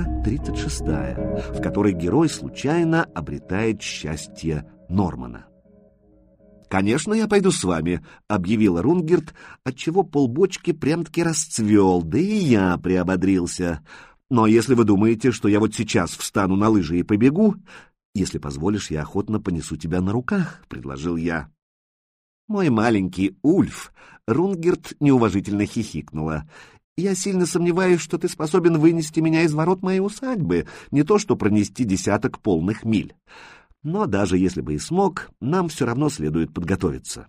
Глава 36, в которой герой случайно обретает счастье Нормана. «Конечно, я пойду с вами», — объявила Рунгерт, отчего полбочки прям-таки расцвел, да и я приободрился. «Но если вы думаете, что я вот сейчас встану на лыжи и побегу, если позволишь, я охотно понесу тебя на руках», — предложил я. «Мой маленький Ульф», — Рунгерт неуважительно хихикнула, я сильно сомневаюсь, что ты способен вынести меня из ворот моей усадьбы, не то что пронести десяток полных миль. Но даже если бы и смог, нам все равно следует подготовиться.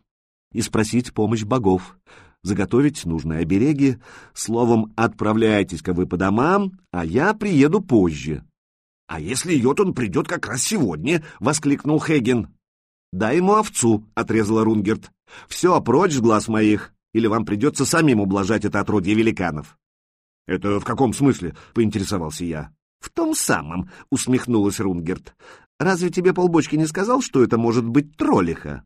И спросить помощь богов, заготовить нужные обереги, словом, отправляйтесь-ка вы по домам, а я приеду позже. — А если Йотун придет как раз сегодня? — воскликнул Хейген. — Дай ему овцу, — отрезала Рунгерт. — Все прочь с глаз моих, или вам придется самим ублажать это отродье великанов. — Это в каком смысле? — поинтересовался я. — В том самом, — усмехнулась Рунгерт. Разве тебе полбочки не сказал, что это может быть троллиха?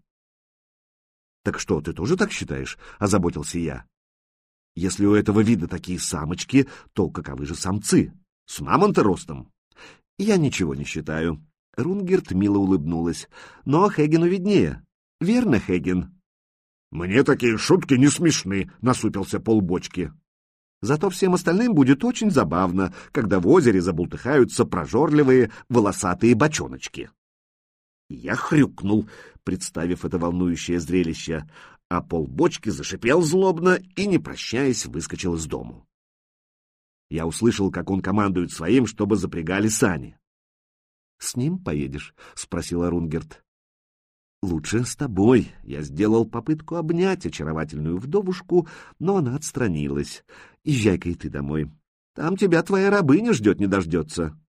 — Так что, ты тоже так считаешь? — озаботился я. — Если у этого вида такие самочки, то каковы же самцы? С мамонта ростом? — Я ничего не считаю. Рунгерт мило улыбнулась. — Но Хэгену виднее. Верно, Хеген? — Мне такие шутки не смешны, — насупился полбочки. Зато всем остальным будет очень забавно, когда в озере забултыхаются прожорливые волосатые бочоночки. Я хрюкнул, представив это волнующее зрелище, а полбочки зашипел злобно и, не прощаясь, выскочил из дому. Я услышал, как он командует своим, чтобы запрягали сани. — С ним поедешь? — спросила Рунгерт. «Лучше с тобой». Я сделал попытку обнять очаровательную вдовушку, но она отстранилась. «Езжай-ка и ты домой. Там тебя твоя рабыня ждет не дождется».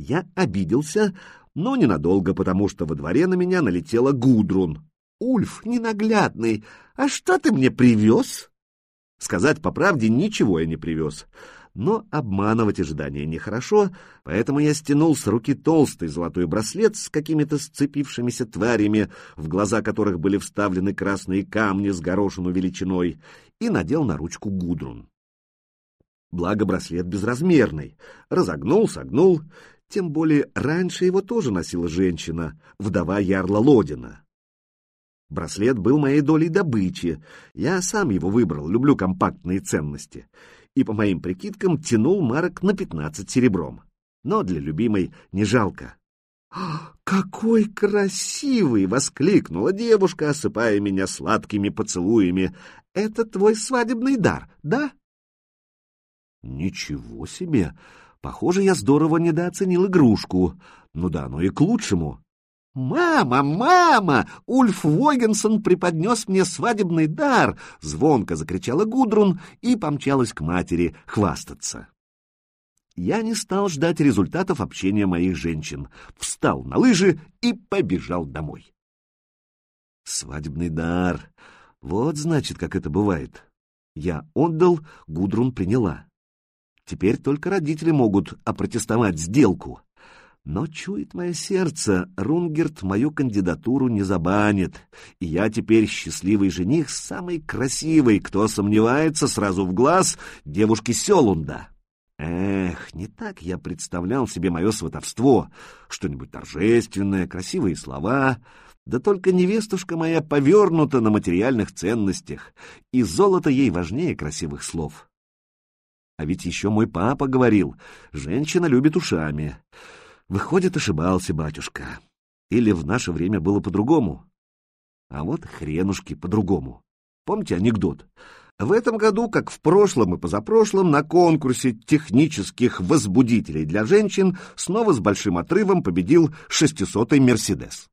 Я обиделся, но ненадолго, потому что во дворе на меня налетела Гудрун. «Ульф, ненаглядный, а что ты мне привез?» Сказать по правде, ничего я не привез но обманывать ожидания нехорошо, поэтому я стянул с руки толстый золотой браслет с какими-то сцепившимися тварями, в глаза которых были вставлены красные камни с горошину величиной, и надел на ручку Гудрун. Благо браслет безразмерный, разогнул, согнул, тем более раньше его тоже носила женщина, вдова Ярла Лодина. Браслет был моей долей добычи, я сам его выбрал, люблю компактные ценности — и, по моим прикидкам, тянул марок на пятнадцать серебром. Но для любимой не жалко. «Какой красивый!» — воскликнула девушка, осыпая меня сладкими поцелуями. «Это твой свадебный дар, да?» «Ничего себе! Похоже, я здорово недооценил игрушку. Ну да, но и к лучшему. «Мама, мама! Ульф Вогенсон преподнес мне свадебный дар!» — звонко закричала Гудрун и помчалась к матери хвастаться. Я не стал ждать результатов общения моих женщин, встал на лыжи и побежал домой. Свадебный дар. Вот, значит, как это бывает. Я отдал, Гудрун приняла. Теперь только родители могут опротестовать сделку. Но чует мое сердце, Рунгерт мою кандидатуру не забанит, и я теперь счастливый жених самый красивый, кто сомневается сразу в глаз девушки Селунда. Эх, не так я представлял себе мое сватовство. Что-нибудь торжественное, красивые слова. Да только невестушка моя повернута на материальных ценностях, и золото ей важнее красивых слов. А ведь еще мой папа говорил, женщина любит ушами. Выходит, ошибался батюшка. Или в наше время было по-другому. А вот хренушки по-другому. Помните анекдот? В этом году, как в прошлом и позапрошлом, на конкурсе технических возбудителей для женщин снова с большим отрывом победил шестисотый «Мерседес».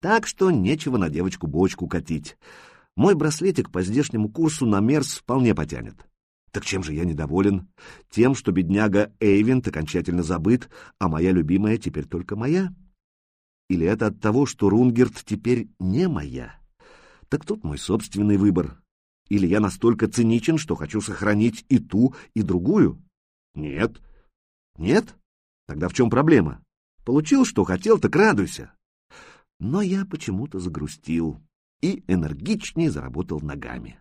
Так что нечего на девочку-бочку катить. Мой браслетик по здешнему курсу на Мерс вполне потянет. Так чем же я недоволен? Тем, что бедняга Эйвент окончательно забыт, а моя любимая теперь только моя? Или это от того, что Рунгерт теперь не моя? Так тут мой собственный выбор. Или я настолько циничен, что хочу сохранить и ту, и другую? Нет. Нет? Тогда в чем проблема? Получил, что хотел, так радуйся. Но я почему-то загрустил и энергичнее заработал ногами.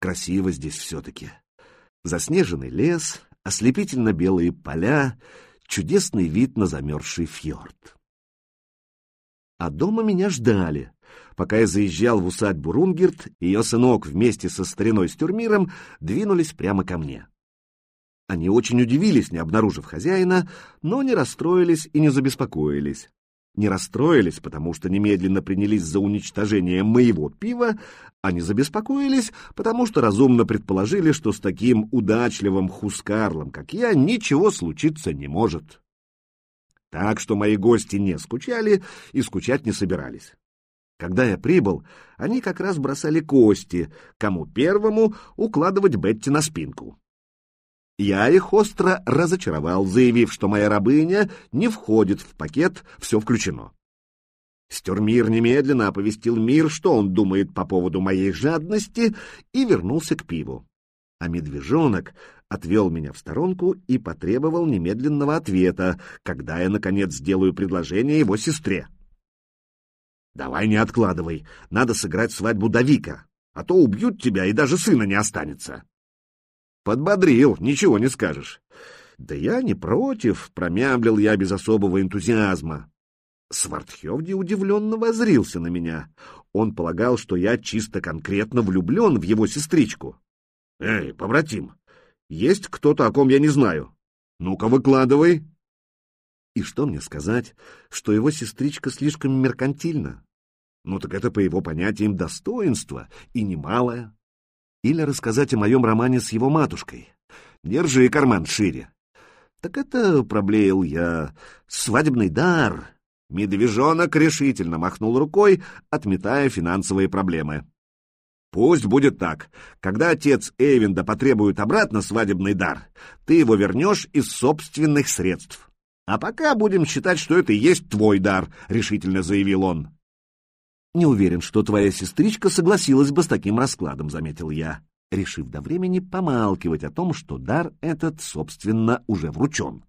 Красиво здесь все-таки. Заснеженный лес, ослепительно белые поля, чудесный вид на замерзший фьорд. А дома меня ждали. Пока я заезжал в усадьбу Рунгерт, ее сынок вместе со стариной Стюрмиром двинулись прямо ко мне. Они очень удивились, не обнаружив хозяина, но не расстроились и не забеспокоились. Не расстроились, потому что немедленно принялись за уничтожение моего пива, а не забеспокоились, потому что разумно предположили, что с таким удачливым хускарлом, как я, ничего случиться не может. Так что мои гости не скучали и скучать не собирались. Когда я прибыл, они как раз бросали кости, кому первому укладывать Бетти на спинку. Я их остро разочаровал, заявив, что моя рабыня не входит в пакет «все включено». Стюрмир немедленно оповестил мир, что он думает по поводу моей жадности, и вернулся к пиву. А медвежонок отвел меня в сторонку и потребовал немедленного ответа, когда я, наконец, сделаю предложение его сестре. «Давай не откладывай, надо сыграть свадьбу Давика, а то убьют тебя и даже сына не останется». Подбодрил, ничего не скажешь. Да я не против, промямлил я без особого энтузиазма. Свартхевди удивленно возрился на меня. Он полагал, что я чисто конкретно влюблен в его сестричку. Эй, побратим, есть кто-то, о ком я не знаю. Ну-ка, выкладывай. И что мне сказать, что его сестричка слишком меркантильна? Ну так это по его понятиям достоинство, и немалое. Или рассказать о моем романе с его матушкой. Держи карман шире. Так это, проблеял я, свадебный дар. Медвежонок решительно махнул рукой, отметая финансовые проблемы. Пусть будет так. Когда отец Эйвинда потребует обратно свадебный дар, ты его вернешь из собственных средств. А пока будем считать, что это и есть твой дар, решительно заявил он. «Не уверен, что твоя сестричка согласилась бы с таким раскладом», — заметил я, решив до времени помалкивать о том, что дар этот, собственно, уже вручен.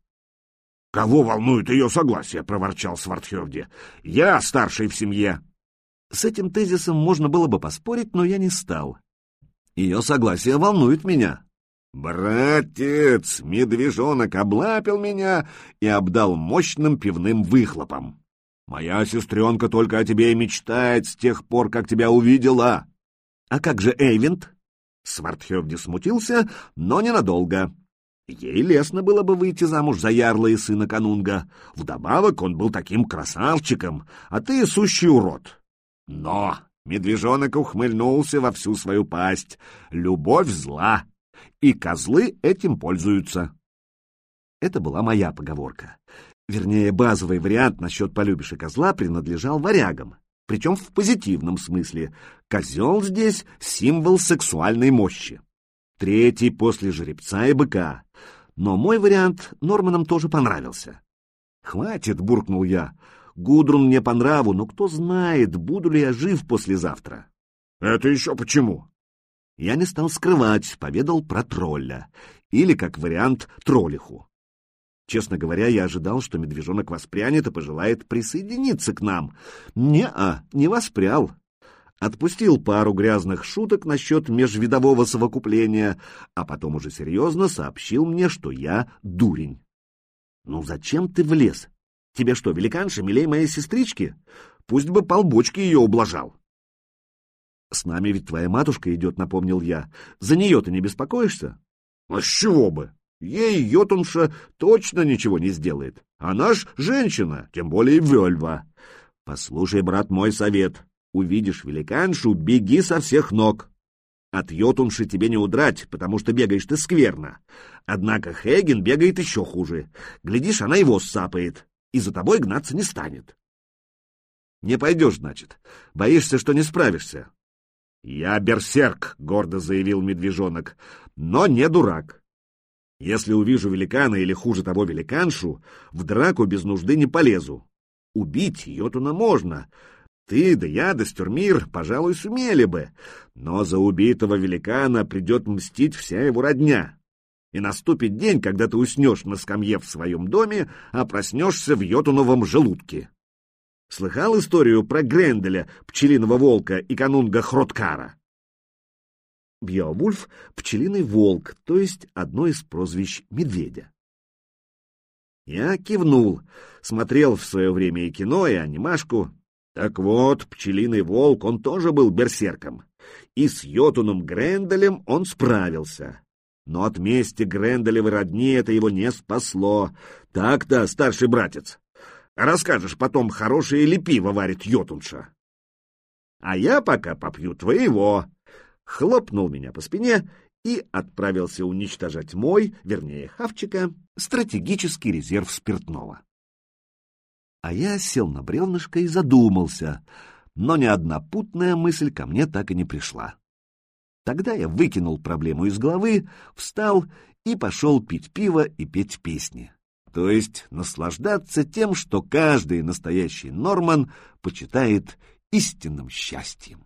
«Кого волнует ее согласие?» — проворчал Свартхевди. «Я старший в семье». С этим тезисом можно было бы поспорить, но я не стал. Ее согласие волнует меня. «Братец!» — медвежонок облапил меня и обдал мощным пивным выхлопом. Моя сестренка только о тебе и мечтает с тех пор, как тебя увидела. А как же Эйвент? Свартхевди смутился, но ненадолго. Ей лестно было бы выйти замуж за ярла и сына канунга. Вдобавок он был таким красавчиком, а ты сущий урод. Но медвежонок ухмыльнулся во всю свою пасть. Любовь зла, и козлы этим пользуются. Это была моя поговорка. Вернее, базовый вариант насчет полюбишь и козла принадлежал варягам, причем в позитивном смысле. Козел здесь — символ сексуальной мощи. Третий после жеребца и быка. Но мой вариант Норманам тоже понравился. «Хватит», — буркнул я. «Гудрун мне по нраву, но кто знает, буду ли я жив послезавтра». «Это еще почему?» Я не стал скрывать, поведал про тролля. Или, как вариант, троллиху. Честно говоря, я ожидал, что медвежонок воспрянет и пожелает присоединиться к нам. Не-а, не воспрял. Отпустил пару грязных шуток насчет межвидового совокупления, а потом уже серьезно сообщил мне, что я дурень. «Ну зачем ты влез? Тебе что, великанша милей моей сестрички? Пусть бы полбочки ее ублажал». «С нами ведь твоя матушка идет», — напомнил я. «За нее ты не беспокоишься?» «А с чего бы? Ей йотунша точно ничего не сделает. Она ж женщина, тем более вельва. Послушай, брат, мой совет. Увидишь великаншу, беги со всех ног. От йотунши тебе не удрать, потому что бегаешь ты скверно. Однако Хейген бегает еще хуже. Глядишь, она его сапает, и за тобой гнаться не станет. Не пойдешь, значит. Боишься, что не справишься. Я берсерк, — гордо заявил медвежонок, — но не дурак. Если увижу великана или, хуже того, великаншу, в драку без нужды не полезу. Убить Йотуна можно. Ты, да я, да Стюрмир, пожалуй, сумели бы. Но за убитого великана придет мстить вся его родня. И наступит день, когда ты уснешь на скамье в своем доме, а проснешься в Йотуновом желудке. Слыхал историю про Гренделя, пчелиного волка и канунга Хроткара? Бьявульф — пчелиный волк, то есть одно из прозвищ медведя. Я кивнул, смотрел в свое время и кино, и анимашку. Так вот, пчелиный волк, он тоже был берсерком. И с Йотуном Гренделем он справился. Но от мести Гренделевой родни это его не спасло. Так-то, старший братец. Расскажешь потом, хорошее ли пиво варит Йотунша. А я пока попью твоего. Хлопнул меня по спине и отправился уничтожать мой, вернее, Хавчика, стратегический резерв спиртного. А я сел на бревнышко и задумался, но ни одна путная мысль ко мне так и не пришла. Тогда я выкинул проблему из головы, встал и пошел пить пиво и петь песни. То есть наслаждаться тем, что каждый настоящий Норман почитает истинным счастьем.